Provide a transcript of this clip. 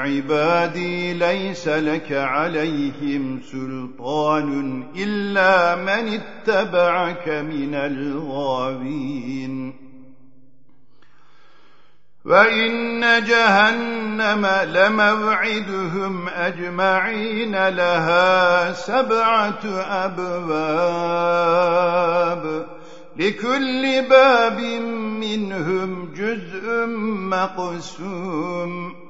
عبادي ليس لك عليهم سلطان إلا من اتبعك من الغابين وإن جهنم لموعدهم أجمعين لها سبعة أبواب. لكل باب منهم جزء مقسوم.